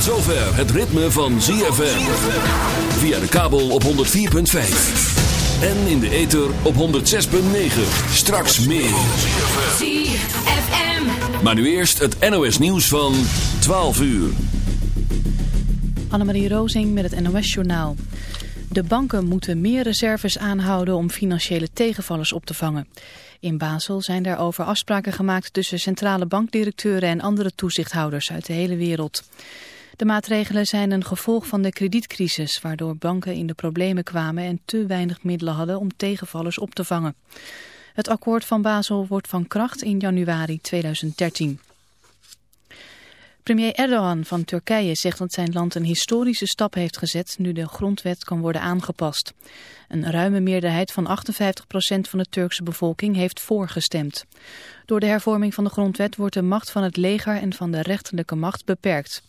Tot zover het ritme van ZFM. Via de kabel op 104.5. En in de ether op 106.9. Straks meer. ZFM. Maar nu eerst het NOS nieuws van 12 uur. Annemarie Rozing met het NOS-journaal. De banken moeten meer reserves aanhouden om financiële tegenvallers op te vangen. In Basel zijn daarover afspraken gemaakt tussen centrale bankdirecteuren en andere toezichthouders uit de hele wereld. De maatregelen zijn een gevolg van de kredietcrisis, waardoor banken in de problemen kwamen en te weinig middelen hadden om tegenvallers op te vangen. Het akkoord van Basel wordt van kracht in januari 2013. Premier Erdogan van Turkije zegt dat zijn land een historische stap heeft gezet nu de grondwet kan worden aangepast. Een ruime meerderheid van 58% van de Turkse bevolking heeft voorgestemd. Door de hervorming van de grondwet wordt de macht van het leger en van de rechterlijke macht beperkt.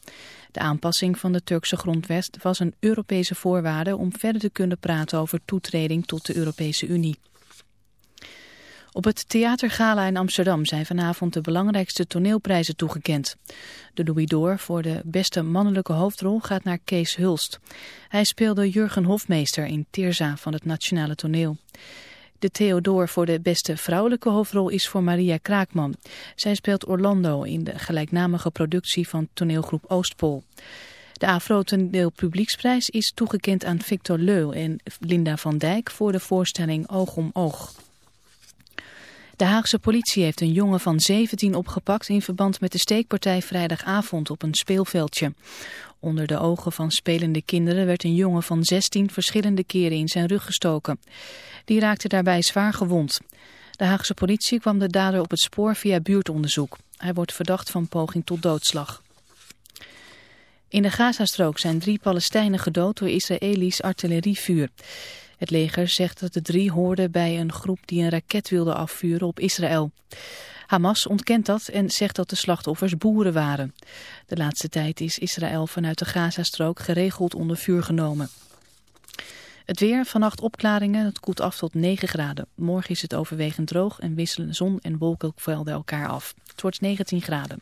De aanpassing van de Turkse grondwet was een Europese voorwaarde om verder te kunnen praten over toetreding tot de Europese Unie. Op het Theatergala in Amsterdam zijn vanavond de belangrijkste toneelprijzen toegekend. De Louis d'Or voor de beste mannelijke hoofdrol gaat naar Kees Hulst. Hij speelde Jurgen Hofmeester in Teerza van het Nationale Toneel. De Theodor voor de beste vrouwelijke hoofdrol is voor Maria Kraakman. Zij speelt Orlando in de gelijknamige productie van toneelgroep Oostpol. De Afro Publieksprijs is toegekend aan Victor Leu en Linda van Dijk voor de voorstelling Oog om Oog. De Haagse politie heeft een jongen van 17 opgepakt in verband met de steekpartij vrijdagavond op een speelveldje. Onder de ogen van spelende kinderen werd een jongen van 16 verschillende keren in zijn rug gestoken. Die raakte daarbij zwaar gewond. De Haagse politie kwam de dader op het spoor via buurtonderzoek. Hij wordt verdacht van poging tot doodslag. In de Gazastrook zijn drie Palestijnen gedood door Israëlisch artillerievuur. Het leger zegt dat de drie hoorden bij een groep die een raket wilde afvuren op Israël. Hamas ontkent dat en zegt dat de slachtoffers boeren waren. De laatste tijd is Israël vanuit de Gazastrook geregeld onder vuur genomen. Het weer, vannacht opklaringen, het koelt af tot 9 graden. Morgen is het overwegend droog en wisselen zon en wolkenvelden elkaar af. Het wordt 19 graden.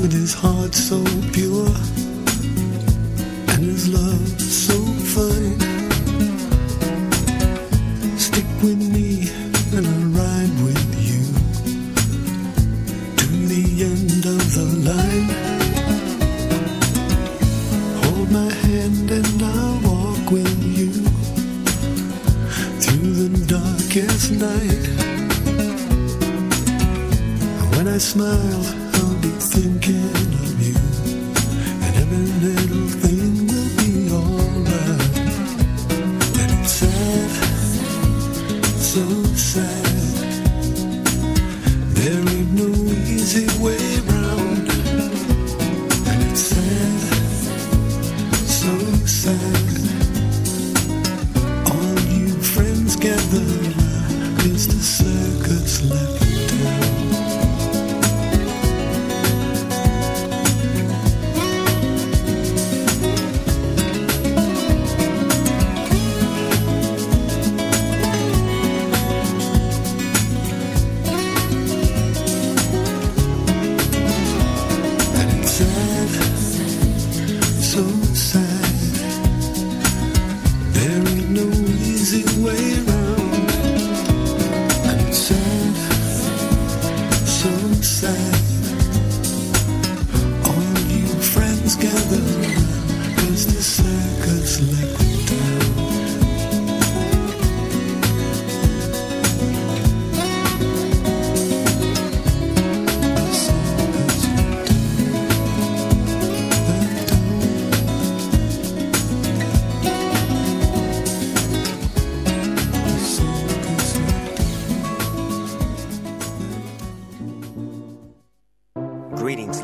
with his heart so pure and his love so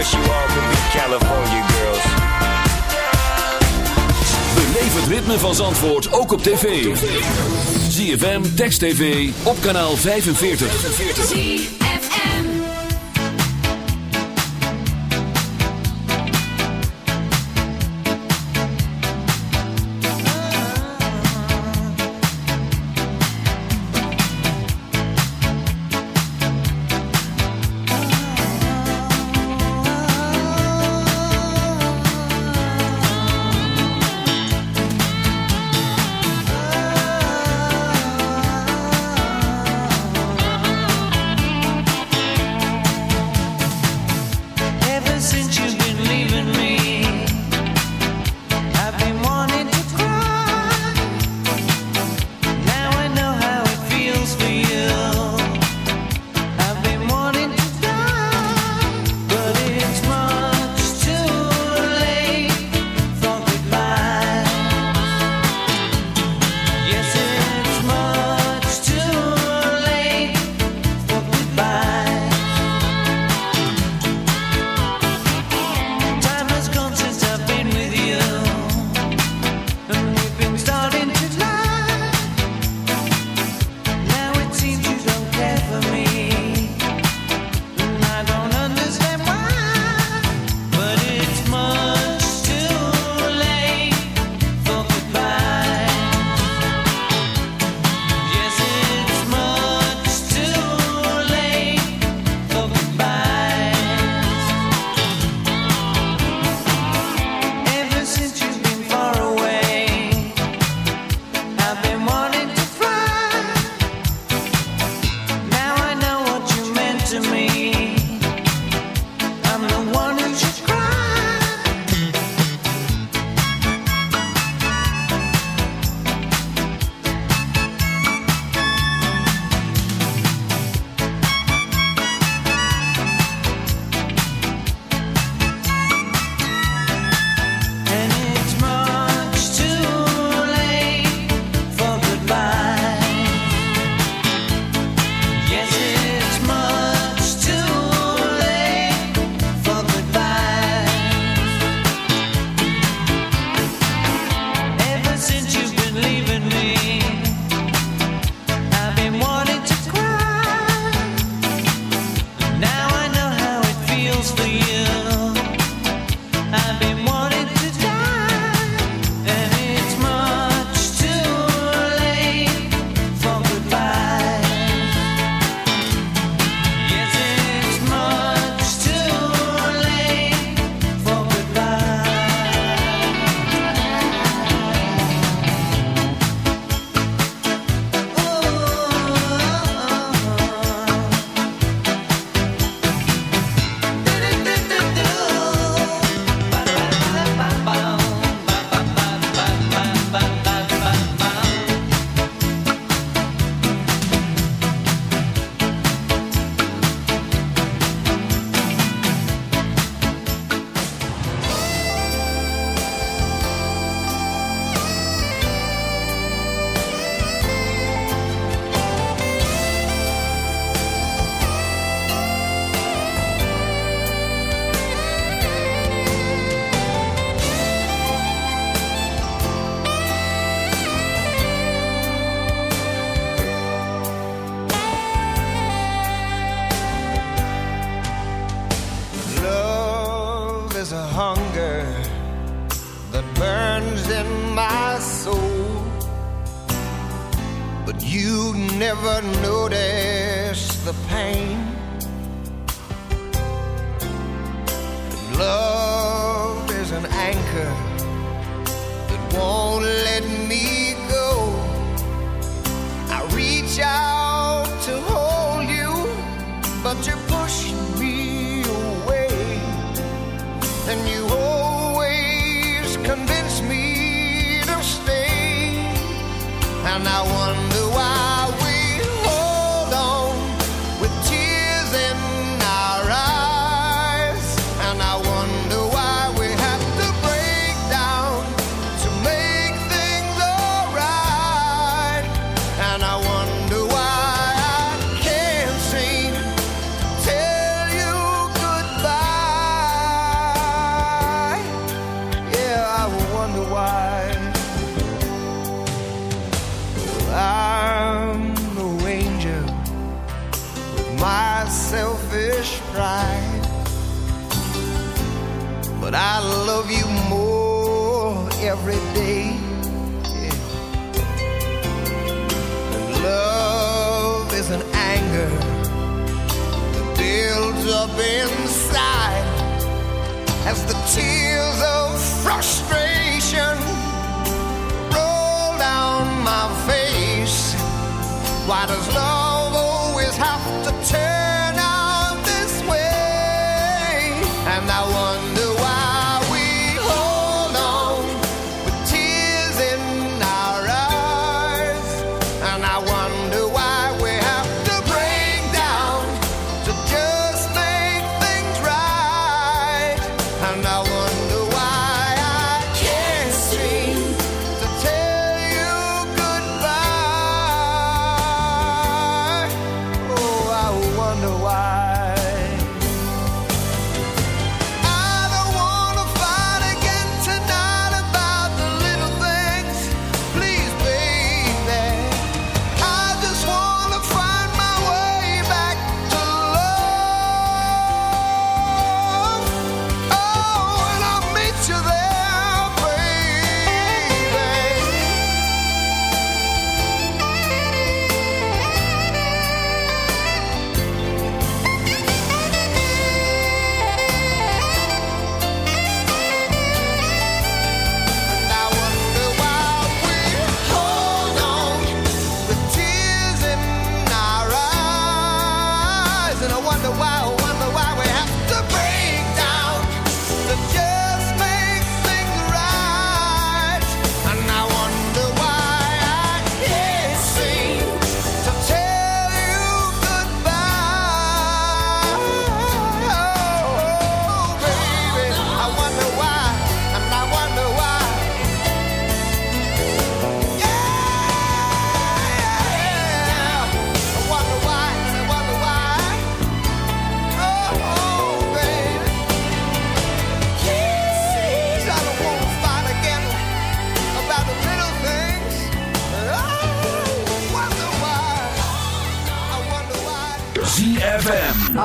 wish you all be California girls. Beleef het ritme van Zandvoort ook op tv. ZFM, Text TV, op kanaal 45.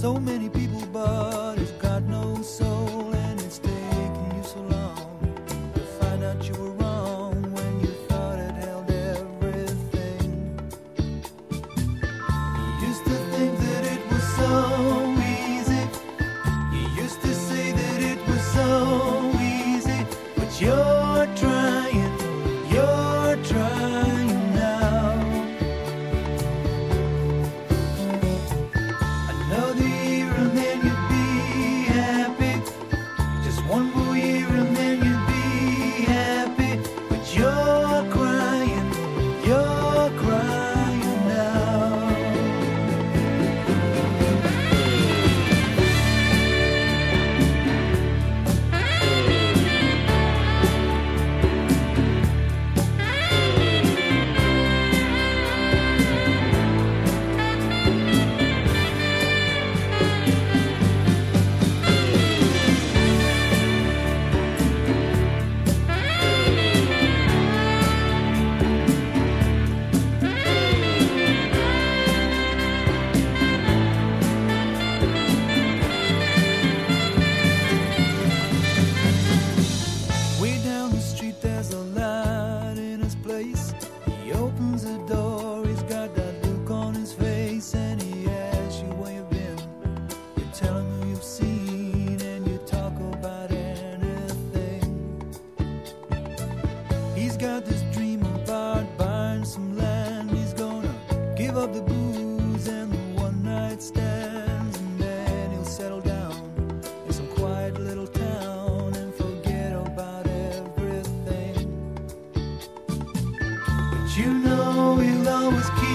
So many people. You know he'll always keep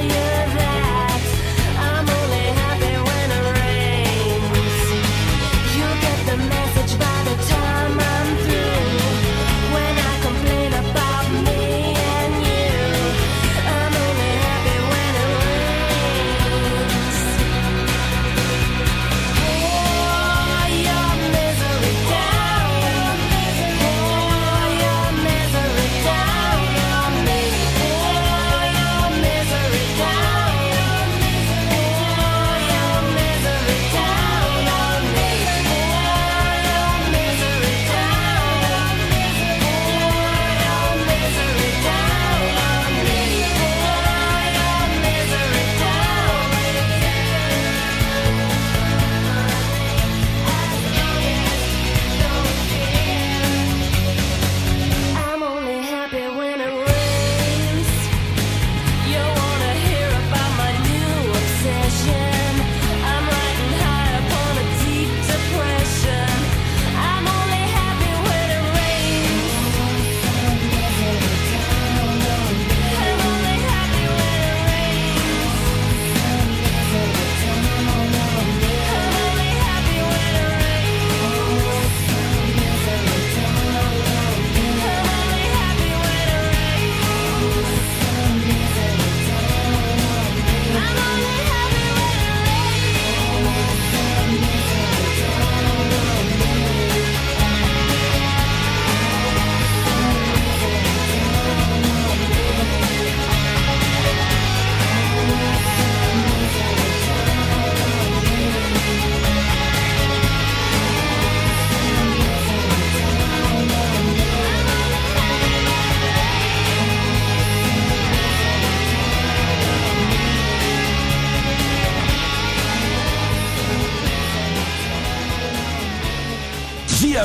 fire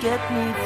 Get me.